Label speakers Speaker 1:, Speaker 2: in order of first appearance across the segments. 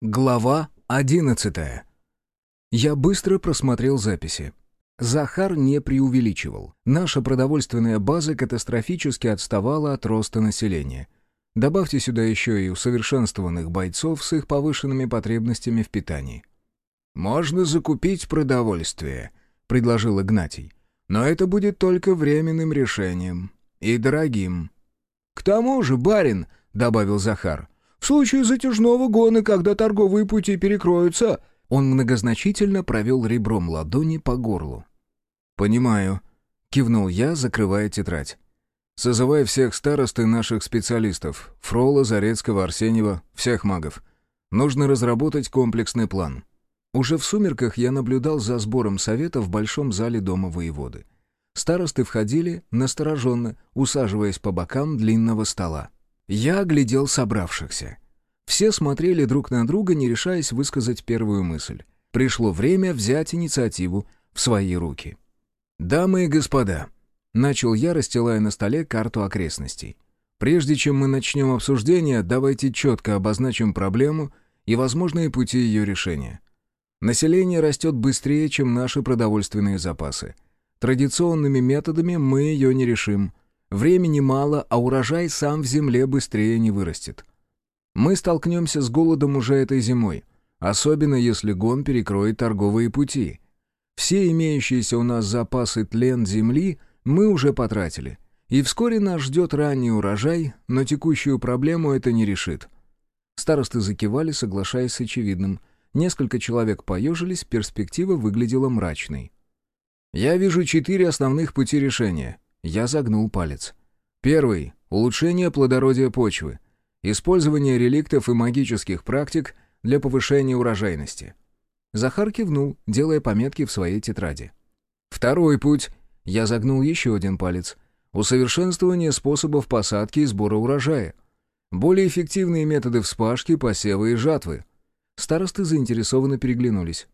Speaker 1: Глава одиннадцатая. Я быстро просмотрел записи. Захар не преувеличивал. Наша продовольственная база катастрофически отставала от роста населения. Добавьте сюда еще и усовершенствованных бойцов с их повышенными потребностями в питании. «Можно закупить продовольствие», — предложил Игнатий. «Но это будет только временным решением. И дорогим». «К тому же, барин», — добавил Захар, — в случае затяжного гона, когда торговые пути перекроются...» Он многозначительно провел ребром ладони по горлу. «Понимаю», — кивнул я, закрывая тетрадь. «Созывай всех старост и наших специалистов. Фрола, Зарецкого, Арсеньева, всех магов. Нужно разработать комплексный план». Уже в сумерках я наблюдал за сбором совета в большом зале дома воеводы. Старосты входили настороженно, усаживаясь по бокам длинного стола. Я оглядел собравшихся. Все смотрели друг на друга, не решаясь высказать первую мысль. Пришло время взять инициативу в свои руки. «Дамы и господа», — начал я, расстилая на столе карту окрестностей. «Прежде чем мы начнем обсуждение, давайте четко обозначим проблему и возможные пути ее решения. Население растет быстрее, чем наши продовольственные запасы. Традиционными методами мы ее не решим — Времени мало, а урожай сам в земле быстрее не вырастет. Мы столкнемся с голодом уже этой зимой, особенно если гон перекроет торговые пути. Все имеющиеся у нас запасы тлен земли мы уже потратили, и вскоре нас ждет ранний урожай, но текущую проблему это не решит. Старосты закивали, соглашаясь с очевидным. Несколько человек поежились, перспектива выглядела мрачной. «Я вижу четыре основных пути решения», я загнул палец. Первый — улучшение плодородия почвы. Использование реликтов и магических практик для повышения урожайности. Захар кивнул, делая пометки в своей тетради. Второй путь — я загнул еще один палец. Усовершенствование способов посадки и сбора урожая. Более эффективные методы вспашки, посева и жатвы. Старосты заинтересованно переглянулись.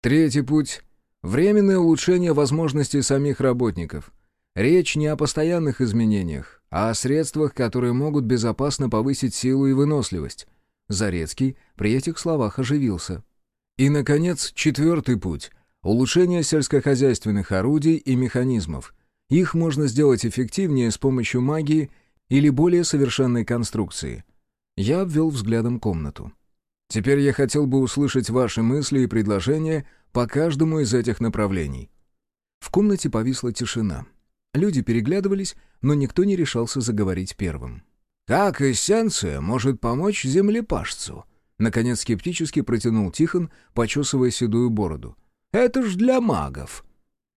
Speaker 1: Третий путь — временное улучшение возможностей самих работников — Речь не о постоянных изменениях, а о средствах, которые могут безопасно повысить силу и выносливость. Зарецкий при этих словах оживился. И, наконец, четвертый путь — улучшение сельскохозяйственных орудий и механизмов. Их можно сделать эффективнее с помощью магии или более совершенной конструкции. Я обвел взглядом комнату. Теперь я хотел бы услышать ваши мысли и предложения по каждому из этих направлений. В комнате повисла тишина. Люди переглядывались, но никто не решался заговорить первым. «Как эссенция может помочь землепашцу?» Наконец скептически протянул Тихон, почесывая седую бороду. «Это ж для магов!»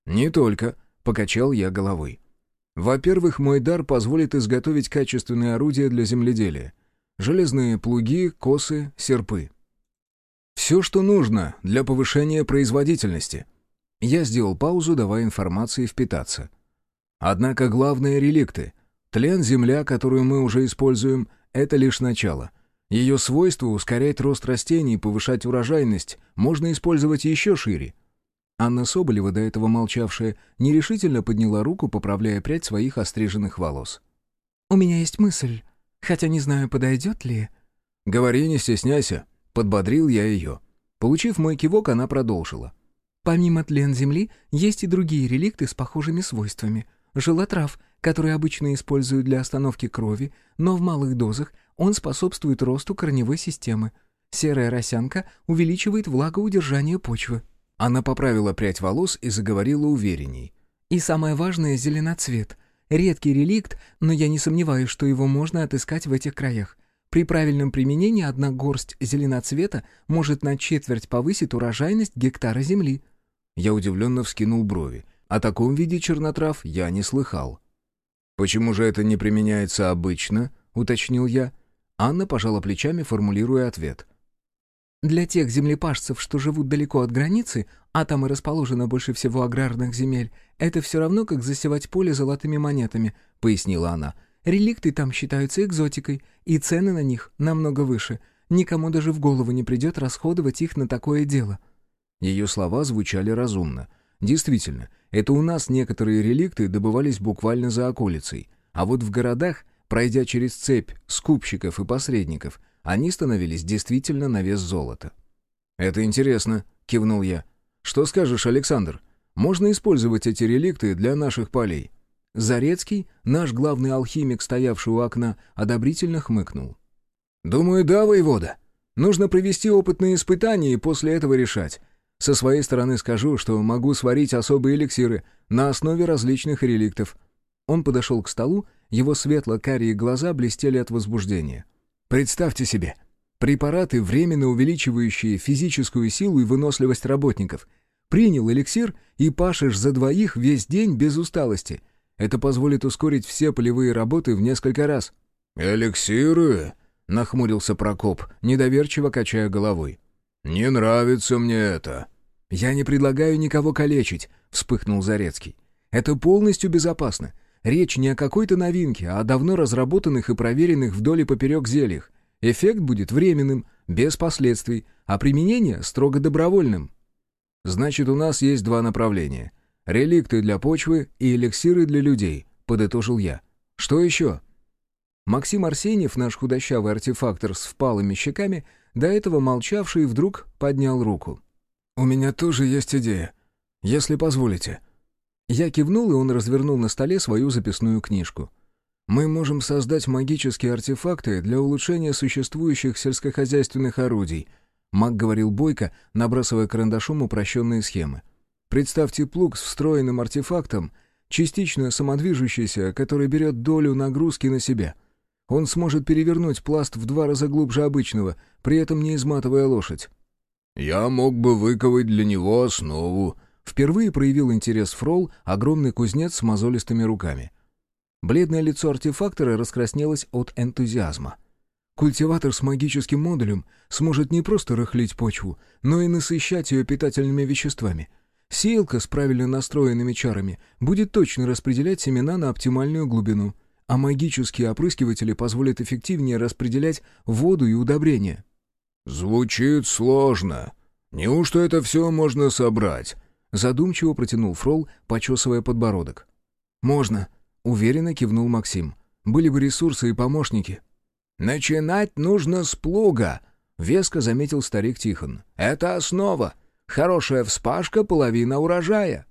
Speaker 1: «Не только», — покачал я головой. «Во-первых, мой дар позволит изготовить качественные орудия для земледелия. Железные плуги, косы, серпы. Все, что нужно для повышения производительности». Я сделал паузу, давая информации впитаться. Однако главные реликты, тлен земля, которую мы уже используем, это лишь начало. Ее свойство ускорять рост растений и повышать урожайность можно использовать еще шире. Анна Соболева, до этого молчавшая, нерешительно подняла руку, поправляя прядь своих остриженных волос.
Speaker 2: «У меня есть мысль, хотя не знаю, подойдет ли...»
Speaker 1: «Говори, не стесняйся», — подбодрил я ее. Получив мой кивок, она продолжила.
Speaker 2: «Помимо тлен земли, есть и другие реликты с похожими свойствами — Желотрав, который обычно используют для остановки крови, но в малых дозах он способствует росту корневой системы. Серая росянка увеличивает влагоудержание почвы.
Speaker 1: Она поправила прядь волос и заговорила уверенней.
Speaker 2: И самое важное — зеленоцвет. Редкий реликт, но я не сомневаюсь, что его можно отыскать в этих краях. При правильном применении одна горсть зеленоцвета может на четверть повысить урожайность гектара земли.
Speaker 1: Я удивленно вскинул брови. О таком виде чернотрав я не слыхал. «Почему же это не применяется обычно?» — уточнил я. Анна пожала плечами, формулируя ответ.
Speaker 2: «Для тех землепашцев, что живут далеко от границы, а там и расположено больше всего аграрных земель, это все равно, как засевать поле золотыми монетами», — пояснила она. «Реликты там считаются экзотикой, и цены на них намного выше. Никому даже в голову не придет расходовать их на такое дело».
Speaker 1: Ее слова звучали разумно — Действительно, это у нас некоторые реликты добывались буквально за околицей, а вот в городах, пройдя через цепь скупщиков и посредников, они становились действительно на вес золота. «Это интересно», — кивнул я. «Что скажешь, Александр? Можно использовать эти реликты для наших полей?» Зарецкий, наш главный алхимик, стоявший у окна, одобрительно хмыкнул. «Думаю, да, воевода. Нужно провести опытные испытания и после этого решать. Со своей стороны скажу, что могу сварить особые эликсиры на основе различных реликтов». Он подошел к столу, его светло-карие глаза блестели от возбуждения. «Представьте себе, препараты, временно увеличивающие физическую силу и выносливость работников. Принял эликсир и пашешь за двоих весь день без усталости. Это позволит ускорить все полевые работы в несколько раз».
Speaker 3: «Эликсиры?» — нахмурился Прокоп, недоверчиво качая головой. «Не нравится мне это».
Speaker 1: «Я не предлагаю никого калечить», — вспыхнул Зарецкий. «Это полностью безопасно. Речь не о какой-то новинке, а о давно разработанных и проверенных вдоль и поперек зельях. Эффект будет временным, без последствий, а применение строго добровольным». «Значит, у нас есть два направления. Реликты для почвы и эликсиры для людей», — подытожил я. «Что еще?» Максим Арсеньев, наш худощавый артефактор с впалыми щеками, до этого молчавший, вдруг поднял руку. «У меня тоже есть идея, если позволите». Я кивнул, и он развернул на столе свою записную книжку. «Мы можем создать магические артефакты для улучшения существующих сельскохозяйственных орудий», Маг говорил бойко, набрасывая карандашом упрощенные схемы. «Представьте плуг с встроенным артефактом, частично самодвижущийся, который берет долю нагрузки на себя». Он сможет перевернуть пласт в два раза глубже обычного, при этом не изматывая лошадь.
Speaker 3: «Я мог бы выковать для него основу», —
Speaker 1: впервые проявил интерес Фрол, огромный кузнец с мозолистыми руками. Бледное лицо артефактора раскраснелось от энтузиазма. Культиватор с магическим модулем сможет не просто рыхлить почву, но и насыщать ее питательными веществами. Сеялка с правильно настроенными чарами будет точно распределять семена на оптимальную глубину — а магические опрыскиватели позволят эффективнее распределять воду и удобрения.
Speaker 3: «Звучит сложно. Неужто это все можно собрать?»
Speaker 1: Задумчиво протянул Фрол, почесывая подбородок. «Можно», — уверенно кивнул Максим. «Были бы ресурсы и помощники».
Speaker 4: «Начинать нужно с плуга», — веско заметил старик Тихон. «Это основа. Хорошая вспашка — половина урожая».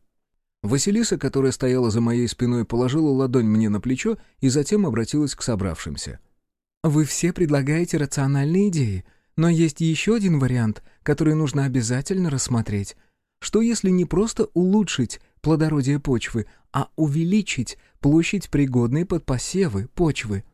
Speaker 1: Василиса, которая стояла за моей спиной, положила ладонь мне на плечо и затем обратилась к собравшимся. «Вы все предлагаете рациональные идеи, но есть еще один вариант, который нужно обязательно рассмотреть. Что если не просто улучшить плодородие почвы, а увеличить площадь пригодной под посевы почвы?»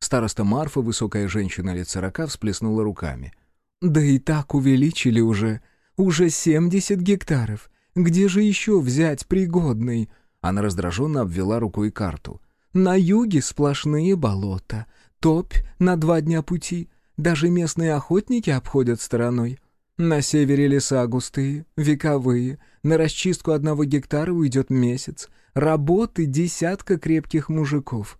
Speaker 1: Староста Марфа, высокая женщина лет сорока, всплеснула руками. «Да и так увеличили уже. Уже семьдесят гектаров. Где же еще взять пригодный?» Она раздраженно обвела рукой карту. «На юге сплошные болота, топь на два дня пути, даже местные охотники обходят стороной. На севере леса густые, вековые, на расчистку одного гектара уйдет месяц, работы десятка крепких мужиков.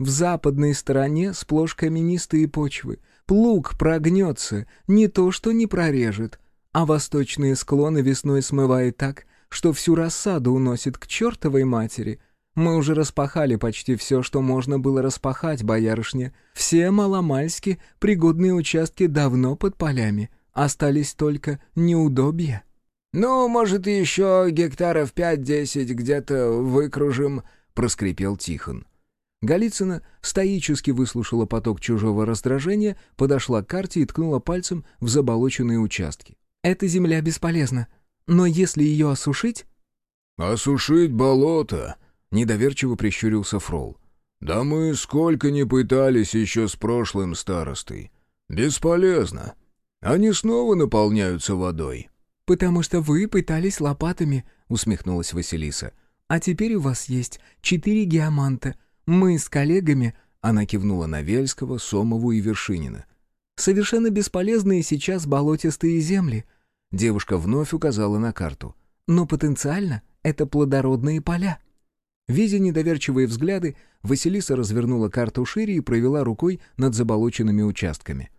Speaker 1: В западной стороне сплошь каменистые почвы, плуг прогнется, не то что не прорежет, а восточные склоны весной смывает так, что всю рассаду уносит к чертовой матери. Мы уже распахали почти все, что можно было распахать, боярышня. Все маломальски пригодные участки давно под полями. Остались только неудобья.
Speaker 4: «Ну, может, еще гектаров пять-десять где-то выкружим», — проскрипел Тихон.
Speaker 1: Голицына стоически выслушала поток чужого раздражения, подошла к карте и ткнула пальцем в заболоченные участки. Эта земля бесполезна. Но если ее осушить...»
Speaker 3: «Осушить болото?» — недоверчиво прищурился Фрол. «Да мы сколько не пытались еще с прошлым старостой. Бесполезно. Они снова наполняются водой».
Speaker 2: «Потому что вы пытались лопатами», — усмехнулась Василиса. «А теперь у вас есть четыре геоманта. Мы с коллегами...» — она кивнула на Вельского, Сомову и Вершинина. «Совершенно бесполезные сейчас болотистые земли. Девушка вновь указала на карту. «Но потенциально это плодородные поля». Видя недоверчивые взгляды, Василиса развернула карту шире и провела рукой над заболоченными участками.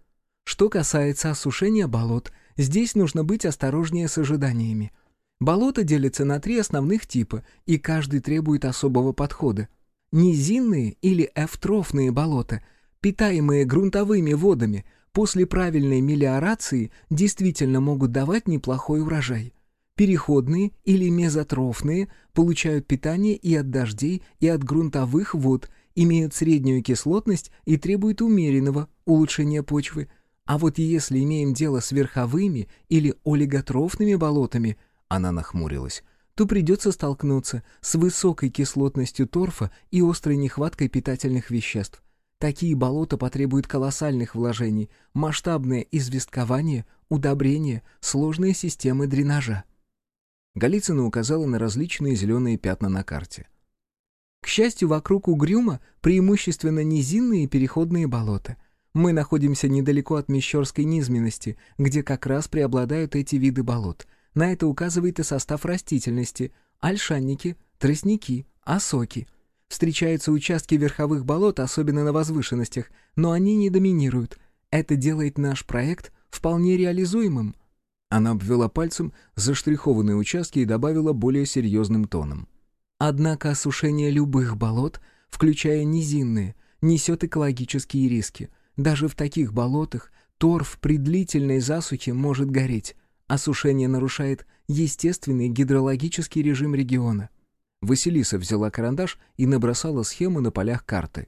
Speaker 2: «Что касается осушения болот, здесь нужно быть осторожнее с ожиданиями. Болота делятся на три основных типа, и каждый требует особого подхода. Низинные или эвтрофные болота, питаемые грунтовыми водами, после правильной мелиорации действительно могут давать неплохой урожай. Переходные или мезотрофные получают питание и от дождей, и от грунтовых вод, имеют среднюю кислотность и требуют умеренного улучшения почвы. А вот если имеем дело с верховыми или олиготрофными болотами, она нахмурилась, то придется столкнуться с высокой кислотностью торфа и острой нехваткой питательных веществ. Такие болота потребуют колоссальных вложений, масштабное известкование, удобрения, сложные системы дренажа.
Speaker 1: Голицына указала на различные зеленые пятна на карте.
Speaker 2: К счастью, вокруг Угрюма преимущественно низинные переходные болота. Мы находимся недалеко от Мещерской низменности, где как раз преобладают эти виды болот. На это указывает и состав растительности – ольшанники, тростники, осоки. Встречаются участки верховых болот, особенно на возвышенностях, но они не доминируют. Это делает наш проект вполне реализуемым.
Speaker 1: Она обвела пальцем заштрихованные участки и добавила более серьезным тоном.
Speaker 2: Однако осушение любых болот, включая низинные, несет экологические риски. Даже в таких болотах торф при длительной засухе может гореть. Осушение нарушает естественный гидрологический режим региона.
Speaker 1: Василиса взяла карандаш и набросала схему на полях карты.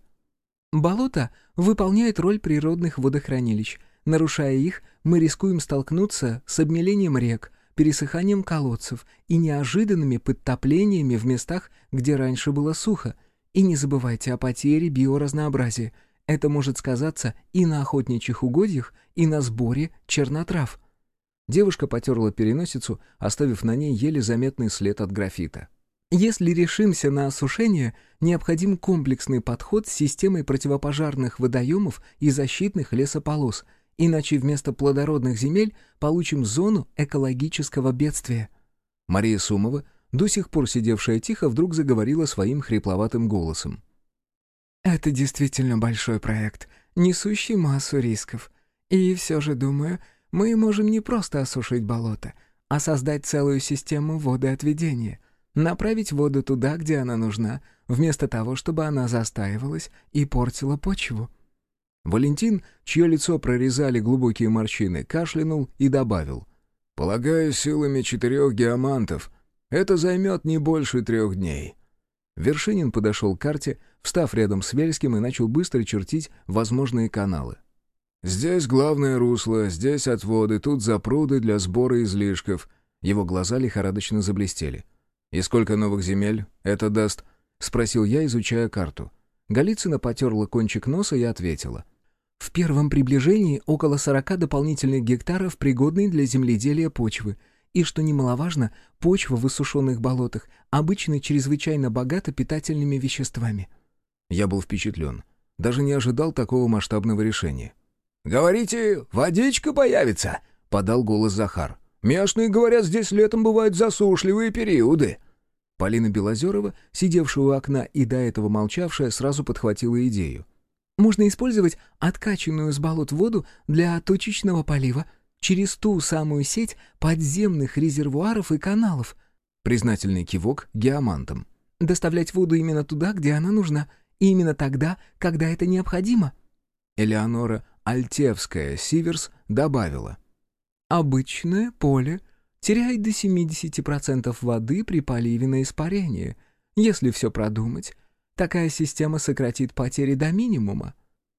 Speaker 2: Болото выполняет роль природных водохранилищ. Нарушая их, мы рискуем столкнуться с обмелением рек, пересыханием колодцев и неожиданными подтоплениями в местах, где раньше было сухо. И не забывайте о потере биоразнообразия. Это может сказаться и на охотничьих угодьях, и на сборе чернотрав.
Speaker 1: Девушка потерла переносицу, оставив на ней еле заметный след от графита.
Speaker 2: Если решимся на осушение, необходим комплексный подход с системой противопожарных водоемов и защитных лесополос, иначе вместо плодородных земель получим зону экологического бедствия.
Speaker 1: Мария Сумова, до сих пор сидевшая тихо, вдруг заговорила своим хрипловатым голосом.
Speaker 2: «Это действительно большой проект, несущий массу рисков. И все же, думаю, мы можем не просто осушить болото, а создать целую систему водоотведения, направить воду туда, где она нужна, вместо того, чтобы она застаивалась и портила почву.
Speaker 1: Валентин, чье лицо прорезали глубокие морщины, кашлянул и добавил. «Полагаю, силами четырех геомантов. Это займет не больше трех дней». Вершинин подошел к карте, встав рядом с Вельским и начал быстро чертить возможные каналы. «Здесь главное русло, здесь отводы, тут запруды для сбора излишков». Его глаза лихорадочно заблестели. «И сколько новых земель это даст?» — спросил я, изучая карту. Голицына потерла кончик носа и ответила.
Speaker 2: «В первом приближении около сорока дополнительных гектаров пригодной для земледелия почвы. И, что немаловажно, почва в высушенных болотах обычно чрезвычайно богата питательными веществами».
Speaker 1: Я был впечатлен. Даже не ожидал такого масштабного решения.
Speaker 3: «Говорите, водичка появится?» — подал голос Захар. «Местные говорят, здесь летом бывают засушливые периоды».
Speaker 1: Полина Белозерова, сидевшая у окна и до этого молчавшая, сразу подхватила идею.
Speaker 2: «Можно использовать откачанную с болот воду для точечного полива через ту самую сеть подземных резервуаров и каналов».
Speaker 1: Признательный кивок геомантом.
Speaker 2: «Доставлять воду именно туда, где она нужна, и именно тогда, когда это необходимо».
Speaker 1: Элеонора Альтевская Сиверс добавила.
Speaker 2: «Обычное поле теряет до 70% воды при поливе на испарение. Если все продумать, такая система сократит потери до минимума».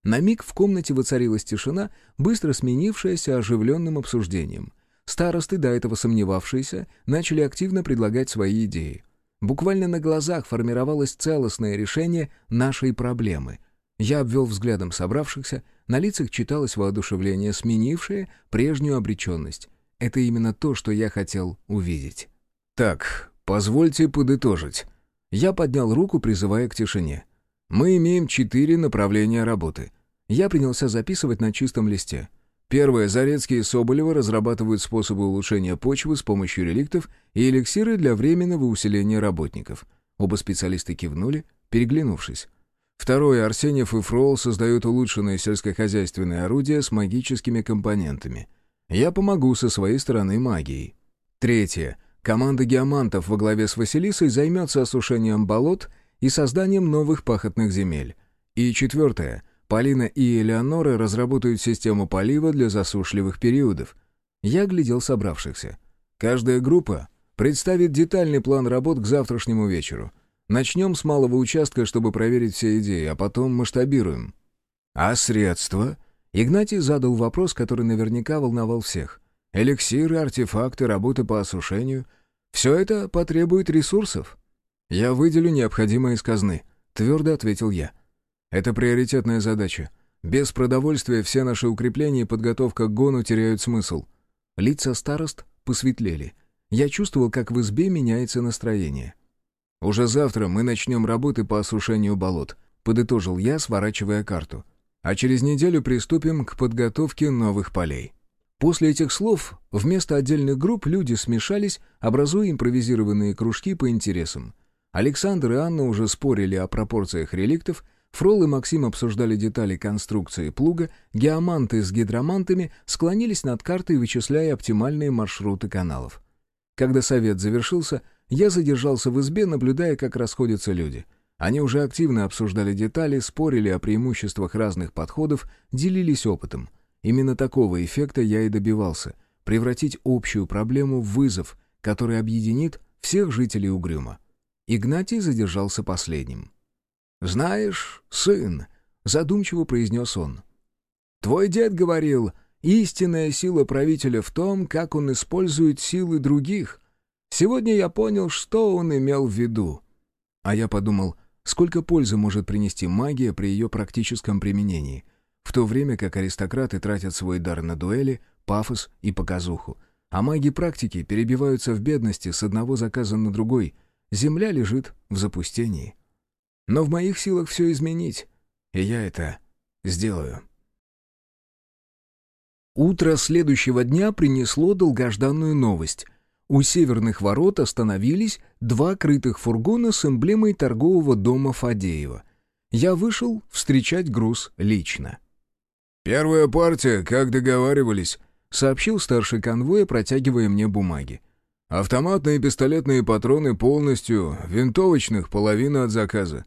Speaker 1: На миг в комнате воцарилась тишина, быстро сменившаяся оживленным обсуждением. Старосты, до этого сомневавшиеся, начали активно предлагать свои идеи. Буквально на глазах формировалось целостное решение нашей проблемы. Я обвел взглядом собравшихся, на лицах читалось воодушевление, сменившее прежнюю обреченность. Это именно то, что я хотел увидеть. «Так, позвольте подытожить». Я поднял руку, призывая к тишине. «Мы имеем четыре направления работы». Я принялся записывать на чистом листе. Первое. Зарецкие и Соболева разрабатывают способы улучшения почвы с помощью реликтов и эликсиры для временного усиления работников. Оба специалиста кивнули, переглянувшись. Второе. Арсеньев и Фрол создают улучшенные сельскохозяйственные орудия с магическими компонентами. Я помогу со своей стороны магией. Третье. Команда геомантов во главе с Василисой займется осушением болот и созданием новых пахотных земель. И четвертое. Полина и Элеонора разработают систему полива для засушливых периодов. Я глядел собравшихся. Каждая группа представит детальный план работ к завтрашнему вечеру. Начнем с малого участка, чтобы проверить все идеи, а потом масштабируем. А средства? Игнатий задал вопрос, который наверняка волновал всех. Эликсиры, артефакты, работы по осушению — все это потребует ресурсов. Я выделю необходимое из казны, твердо ответил я. Это приоритетная задача. Без продовольствия все наши укрепления и подготовка к гону теряют смысл. Лица старост посветлели. Я чувствовал, как в избе меняется настроение. «Уже завтра мы начнем работы по осушению болот», — подытожил я, сворачивая карту. «А через неделю приступим к подготовке новых полей». После этих слов вместо отдельных групп люди смешались, образуя импровизированные кружки по интересам. Александр и Анна уже спорили о пропорциях реликтов — Фрол и Максим обсуждали детали конструкции плуга, геоманты с гидромантами склонились над картой, вычисляя оптимальные маршруты каналов. Когда совет завершился, я задержался в избе, наблюдая, как расходятся люди. Они уже активно обсуждали детали, спорили о преимуществах разных подходов, делились опытом. Именно такого эффекта я и добивался — превратить общую проблему в вызов, который объединит всех жителей Угрюма. Игнатий задержался последним. «Знаешь, сын», — задумчиво произнес он, — «твой дед говорил, истинная сила правителя в том, как он использует силы других. Сегодня я понял, что он имел в виду». А я подумал, сколько пользы может принести магия при ее практическом применении, в то время как аристократы тратят свой дар на дуэли, пафос и показуху, а маги практики перебиваются в бедности с одного заказа на другой, земля лежит в запустении. Но в моих силах все изменить, и я это сделаю. Утро следующего дня принесло долгожданную новость. У северных ворот остановились два крытых фургона с эмблемой торгового дома Фадеева. Я вышел встречать груз лично.
Speaker 3: «Первая партия, как договаривались», — сообщил старший конвоя, протягивая мне бумаги. «Автоматные и пистолетные патроны полностью, винтовочных половина от заказа.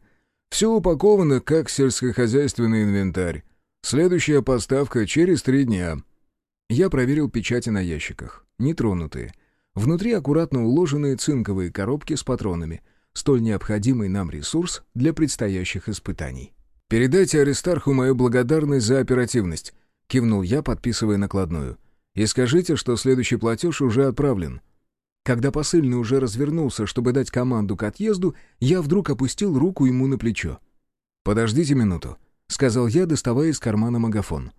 Speaker 3: Все упаковано, как сельскохозяйственный инвентарь. Следующая поставка через три дня. Я проверил печати на ящиках. Нетронутые. Внутри аккуратно уложенные цинковые коробки с патронами. Столь необходимый нам ресурс для предстоящих испытаний. «Передайте Аристарху мою благодарность за оперативность», — кивнул я, подписывая накладную. «И скажите, что следующий платеж уже отправлен». Когда посыльный уже развернулся, чтобы дать команду к отъезду, я вдруг опустил руку ему на плечо. «Подождите минуту», — сказал я, доставая из кармана магафон.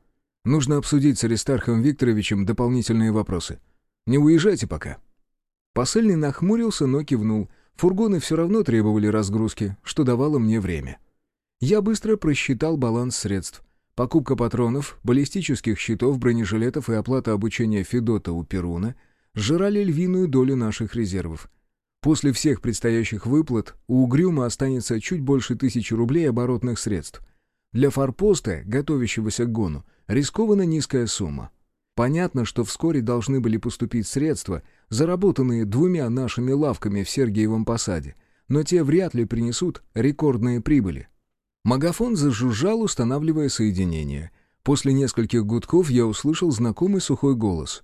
Speaker 3: «Нужно обсудить с Аристархом Викторовичем дополнительные вопросы. Не уезжайте пока». Посыльный нахмурился, но кивнул. Фургоны все равно требовали разгрузки, что давало мне время. Я быстро просчитал баланс средств. Покупка патронов, баллистических щитов, бронежилетов и оплата обучения Федота у Перуна — сжирали львиную долю наших резервов. После всех предстоящих выплат у Угрюма останется чуть больше тысячи рублей оборотных средств. Для форпоста, готовящегося к гону, рискована низкая сумма. Понятно, что вскоре должны были поступить средства, заработанные двумя нашими лавками в Сергиевом посаде, но те вряд ли принесут рекордные прибыли. Магафон зажужжал, устанавливая соединение. После нескольких гудков я услышал знакомый сухой голос.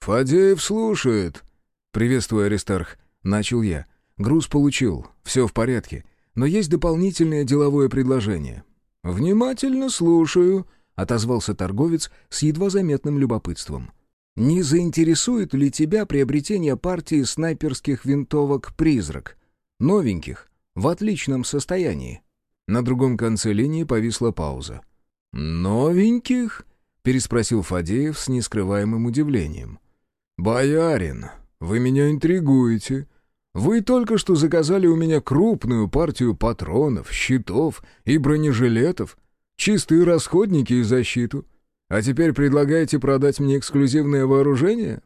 Speaker 3: «Фадеев слушает».
Speaker 1: «Приветствую, Аристарх», — начал я. «Груз получил, все в порядке, но есть дополнительное деловое предложение».
Speaker 3: «Внимательно слушаю», —
Speaker 1: отозвался торговец с едва заметным любопытством. «Не заинтересует ли тебя приобретение партии снайперских винтовок «Призрак»? Новеньких, в отличном состоянии». На другом конце линии повисла пауза.
Speaker 3: «Новеньких?»
Speaker 1: — переспросил Фадеев с нескрываемым удивлением.
Speaker 3: «Боярин, вы меня интригуете. Вы только что заказали у меня крупную партию патронов, щитов и бронежилетов, чистые расходники и защиту, а теперь предлагаете продать мне эксклюзивное вооружение?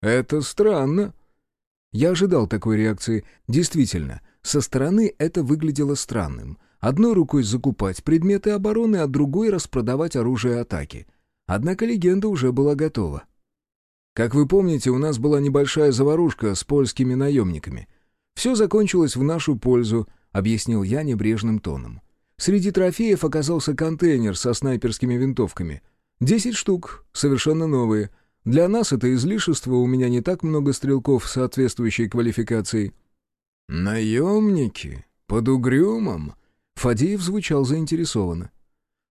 Speaker 3: Это странно».
Speaker 1: Я ожидал такой реакции. Действительно, со стороны это выглядело странным. Одной рукой закупать предметы обороны, а другой распродавать оружие атаки. Однако легенда уже была готова. Как вы помните, у нас была небольшая заварушка с польскими наемниками. Все закончилось в нашу пользу, объяснил я небрежным тоном. Среди трофеев оказался контейнер со снайперскими винтовками. Десять штук, совершенно новые. Для нас это излишество, у меня не так много стрелков соответствующей квалификацией. «Наемники? Под угрюмом?» Фадеев звучал заинтересованно.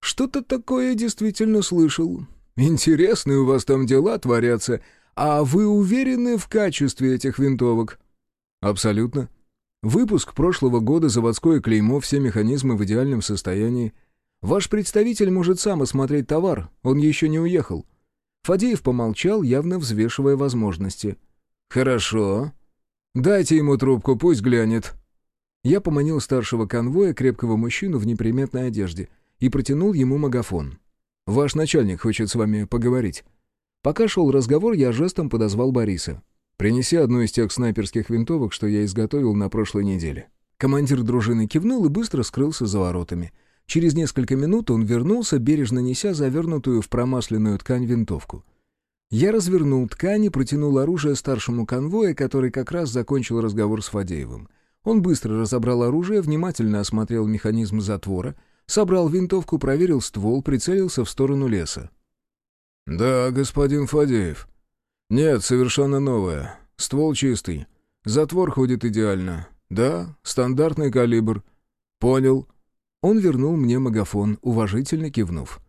Speaker 1: «Что-то такое действительно слышал. Интересные у вас там дела творятся. А вы уверены в качестве этих винтовок?» «Абсолютно. Выпуск прошлого года, заводское клеймо, все механизмы в идеальном состоянии. Ваш представитель может сам осмотреть товар, он еще не уехал». Фадеев помолчал, явно взвешивая возможности. «Хорошо. Дайте ему трубку, пусть глянет». Я поманил старшего конвоя, крепкого мужчину в неприметной одежде, и протянул ему магафон. «Ваш начальник хочет с вами поговорить». Пока шел разговор, я жестом подозвал Бориса. Принеси одну из тех снайперских винтовок, что я изготовил на прошлой неделе». Командир дружины кивнул и быстро скрылся за воротами. Через несколько минут он вернулся, бережно неся завернутую в промасленную ткань винтовку. Я развернул ткань и протянул оружие старшему конвоя, который как раз закончил разговор с Фадеевым. Он быстро разобрал оружие, внимательно осмотрел механизм затвора, собрал винтовку, проверил ствол, прицелился в сторону леса.
Speaker 3: «Да, господин Фадеев», «Нет, совершенно новая. Ствол чистый. Затвор ходит идеально. Да, стандартный калибр. Понял».
Speaker 1: Он вернул мне магафон, уважительно кивнув.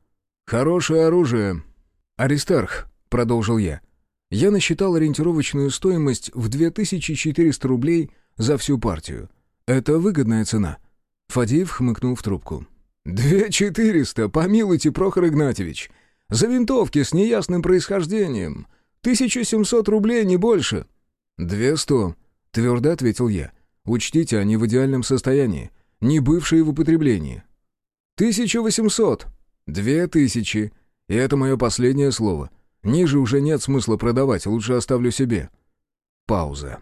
Speaker 3: «Хорошее оружие».
Speaker 1: «Аристарх», — продолжил я. «Я насчитал ориентировочную стоимость в 2400 рублей за всю партию. Это выгодная цена». Фадеев хмыкнул в трубку.
Speaker 3: «Две четыреста, помилуйте, Прохор Игнатьевич. За винтовки с неясным происхождением. Тысяча семьсот рублей, не больше».
Speaker 1: «Две сто», — твердо ответил я. «Учтите, они в идеальном состоянии, не бывшие в употреблении».
Speaker 3: «Тысяча восемьсот».
Speaker 1: «Две тысячи. И это мое последнее слово. Ниже уже нет смысла продавать, лучше оставлю себе». Пауза.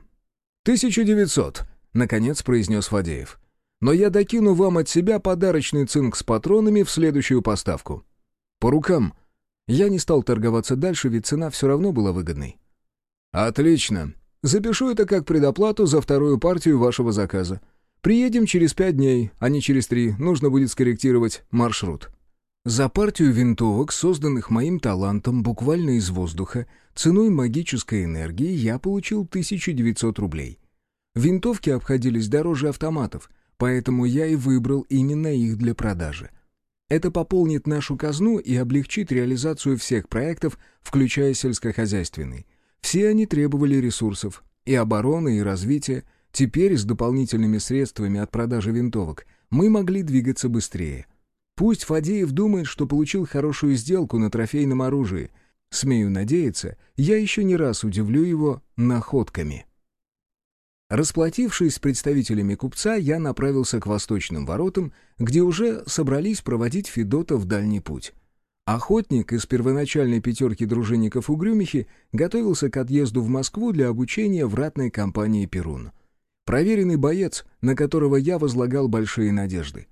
Speaker 3: «Тысяча девятьсот», — наконец произнес Фадеев. «Но я докину вам от себя подарочный цинк с патронами в следующую поставку».
Speaker 1: «По рукам», я не стал торговаться дальше, ведь цена все равно была выгодной.
Speaker 3: «Отлично. Запишу это как предоплату за вторую партию вашего заказа. Приедем через пять дней, а не через три. Нужно будет скорректировать маршрут».
Speaker 1: За партию винтовок, созданных моим талантом буквально из воздуха, ценой магической энергии я получил 1900 рублей. Винтовки обходились дороже автоматов, поэтому я и выбрал именно их для продажи — это пополнит нашу казну и облегчит реализацию всех проектов, включая сельскохозяйственный. Все они требовали ресурсов, и обороны, и развития. Теперь с дополнительными средствами от продажи винтовок мы могли двигаться быстрее. Пусть Фадеев думает, что получил хорошую сделку на трофейном оружии. Смею надеяться, я еще не раз удивлю его находками. Расплатившись с представителями купца, я направился к восточным воротам, где уже собрались проводить Федота в дальний путь. Охотник из первоначальной пятерки дружинников Угрюмихи готовился к отъезду в Москву для обучения в ратной компании «Перун». Проверенный боец, на которого я возлагал большие надежды.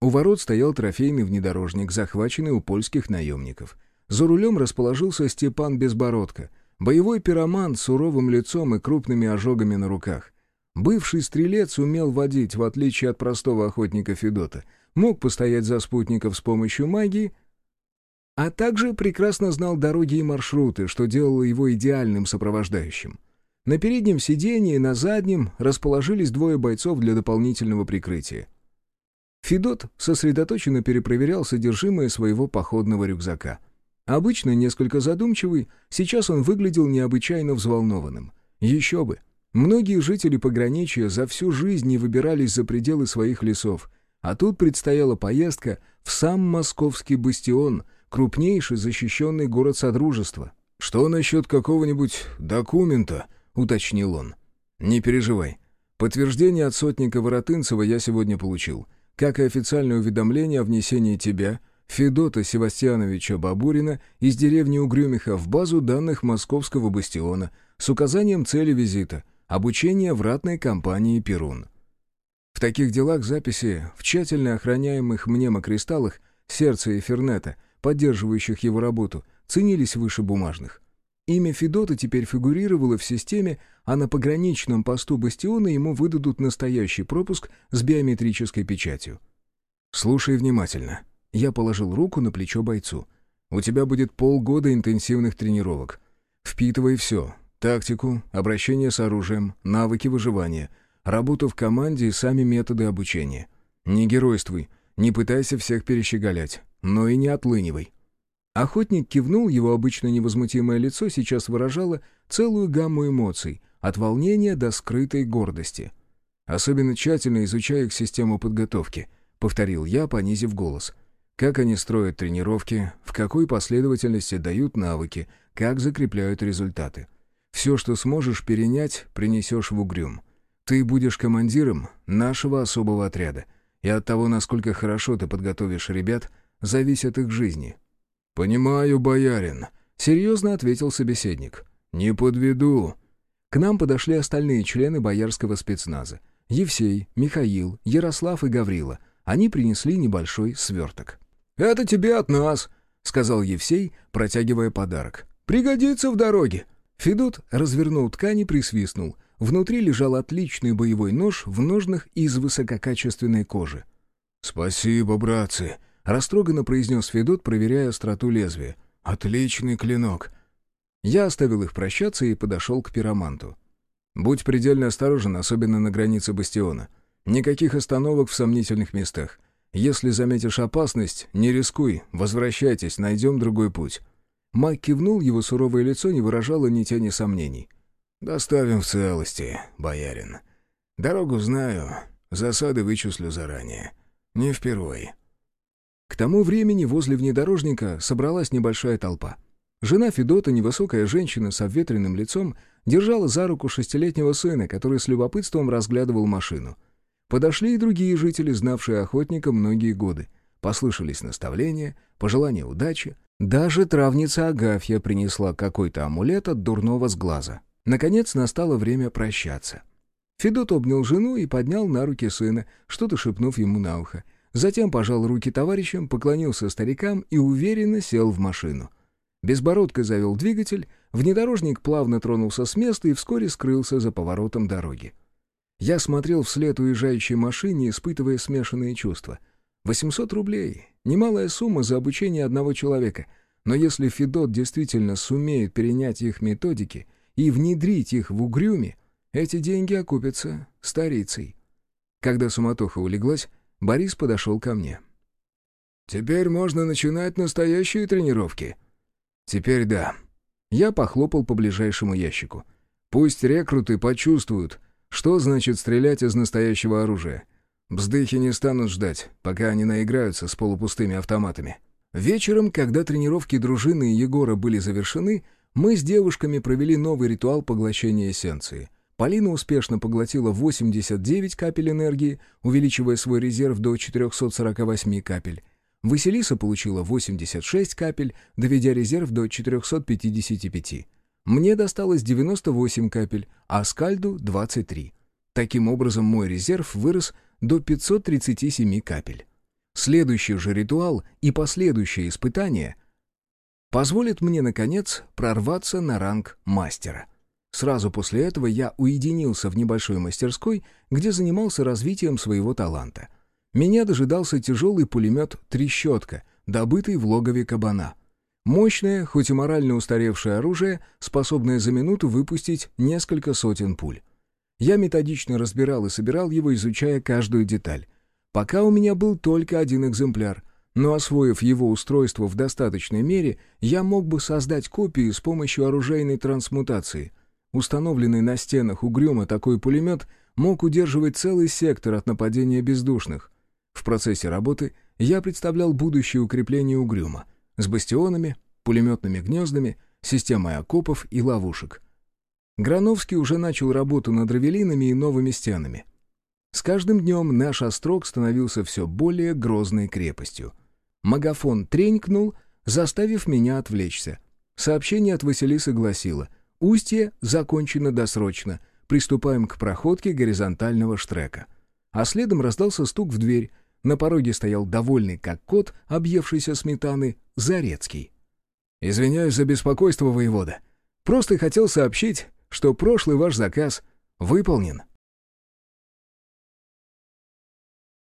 Speaker 1: У ворот стоял трофейный внедорожник, захваченный у польских наемников. За рулем расположился Степан Безбородко, боевой пироман с суровым лицом и крупными ожогами на руках. Бывший стрелец умел водить, в отличие от простого охотника Федота, мог постоять за спутников с помощью магии, а также прекрасно знал дороги и маршруты, что делало его идеальным сопровождающим. На переднем сиденье и на заднем расположились двое бойцов для дополнительного прикрытия. Федот сосредоточенно перепроверял содержимое своего походного рюкзака. Обычно несколько задумчивый, сейчас он выглядел необычайно взволнованным. Еще бы! Многие жители пограничья за всю жизнь не выбирались за пределы своих лесов, а тут предстояла поездка в сам московский бастион, крупнейший защищенный город Содружества.
Speaker 3: «Что насчет какого-нибудь документа?» — уточнил он.
Speaker 1: «Не переживай. Подтверждение от сотника Воротынцева я сегодня получил, как и официальное уведомление о внесении тебя, Федота Севастьяновича Бабурина, из деревни Угрюмиха в базу данных московского бастиона с указанием цели визита — Обучение в ратной компании «Перун». В таких делах записи в тщательно охраняемых мнемокристаллах сердца и фернета, поддерживающих его работу, ценились выше бумажных. Имя Федота теперь фигурировало в системе, а на пограничном посту бастиона ему выдадут настоящий пропуск с биометрической печатью. «Слушай внимательно». Я положил руку на плечо бойцу. «У тебя будет полгода интенсивных тренировок. Впитывай все. Тактику, обращение с оружием, навыки выживания, работу в команде и сами методы обучения. Не геройствуй, не пытайся всех перещеголять, но и не отлынивай». Охотник кивнул, его обычно невозмутимое лицо сейчас выражало целую гамму эмоций, от волнения до скрытой гордости. «Особенно тщательно изучая их систему подготовки», — повторил я, понизив голос. «Как они строят тренировки, в какой последовательности дают навыки, как закрепляют результаты. Все, что сможешь перенять, принесешь в угрюм. Ты будешь командиром нашего особого отряда, и от того, насколько хорошо ты подготовишь ребят, зависят их жизни».
Speaker 3: «Понимаю, боярин», —
Speaker 1: серьезно ответил собеседник.
Speaker 3: «Не подведу».
Speaker 1: К нам подошли остальные члены боярского спецназа. Евсей, Михаил, Ярослав и Гаврила. Они принесли небольшой сверток.
Speaker 4: «Это тебе от нас», — сказал Евсей, протягивая подарок. «Пригодится в дороге».
Speaker 1: Федот развернул ткань и присвистнул. Внутри лежал отличный боевой нож в ножнах из высококачественной кожи.
Speaker 3: «Спасибо, братцы», —
Speaker 1: растроганно произнес Федот, проверяя остроту лезвия.
Speaker 3: «Отличный клинок».
Speaker 1: Я оставил их прощаться и подошел к пироманту. «Будь предельно осторожен, особенно на границе бастиона. Никаких остановок в сомнительных местах. Если заметишь опасность, не рискуй, возвращайтесь, найдем другой путь». Мак кивнул, его суровое лицо не выражало ни тени сомнений.
Speaker 3: «Доставим в целости, боярин. Дорогу знаю, засады вычислю заранее. Не впервой».
Speaker 1: К тому времени возле внедорожника собралась небольшая толпа. Жена Федота, невысокая женщина с обветренным лицом, держала за руку шестилетнего сына, который с любопытством разглядывал машину. Подошли и другие жители, знавшие охотника многие годы. Послышались наставления, пожелания удачи. Даже травница Агафья принесла какой-то амулет от дурного сглаза. Наконец настало время прощаться. Федот обнял жену и поднял на руки сына, что-то шепнув ему на ухо. Затем пожал руки товарищам, поклонился старикам и уверенно сел в машину. Безбородко завел двигатель, внедорожник плавно тронулся с места и вскоре скрылся за поворотом дороги. Я смотрел вслед уезжающей машине, испытывая смешанные чувства. 800 рублей — немалая сумма за обучение одного человека, но если Федот действительно сумеет перенять их методики и внедрить их в угрюме, эти деньги окупятся старицей. Когда суматоха улеглась, Борис подошел ко мне.
Speaker 3: «Теперь можно начинать настоящие тренировки»,
Speaker 1: «Теперь да». Я похлопал по ближайшему ящику. «Пусть рекруты почувствуют, что значит стрелять из настоящего оружия. Бздыхи не станут ждать, пока они наиграются с полупустыми автоматами». Вечером, когда тренировки дружины и Егора были завершены, мы с девушками провели новый ритуал поглощения эссенции. Полина успешно поглотила 89 капель энергии, увеличивая свой резерв до 448 капель. Василиса получила 86 капель, доведя резерв до 455. Мне досталось 98 капель, а Скальду — 23. Таким образом, мой резерв вырос до 537 капель. Следующий же ритуал и последующее испытание позволит мне, наконец, прорваться на ранг мастера. Сразу после этого я уединился в небольшой мастерской, где занимался развитием своего таланта — меня дожидался тяжелый пулемет «Трещотка», добытый в логове кабана. Мощное, хоть и морально устаревшее оружие, способное за минуту выпустить несколько сотен пуль. Я методично разбирал и собирал его, изучая каждую деталь. Пока у меня был только один экземпляр, но освоив его устройство в достаточной мере, я мог бы создать копию с помощью оружейной трансмутации. Установленный на стенах угрюма такой пулемет мог удерживать целый сектор от нападения бездушных — в процессе работы я представлял будущее укрепление угрюма с бастионами, пулеметными гнездами, системой окопов и ловушек. Грановский уже начал работу над равелинами и новыми стенами. С каждым днем наш острог становился все более грозной крепостью. Магафон тренькнул, заставив меня отвлечься. Сообщение от Василисы гласило «Устье закончено досрочно, приступаем к проходке горизонтального штрека». А следом раздался стук в дверь, на пороге стоял довольный, как кот, объевшийся сметаны, Зарецкий. «Извиняюсь за беспокойство, воевода. Просто хотел сообщить, что прошлый ваш заказ выполнен».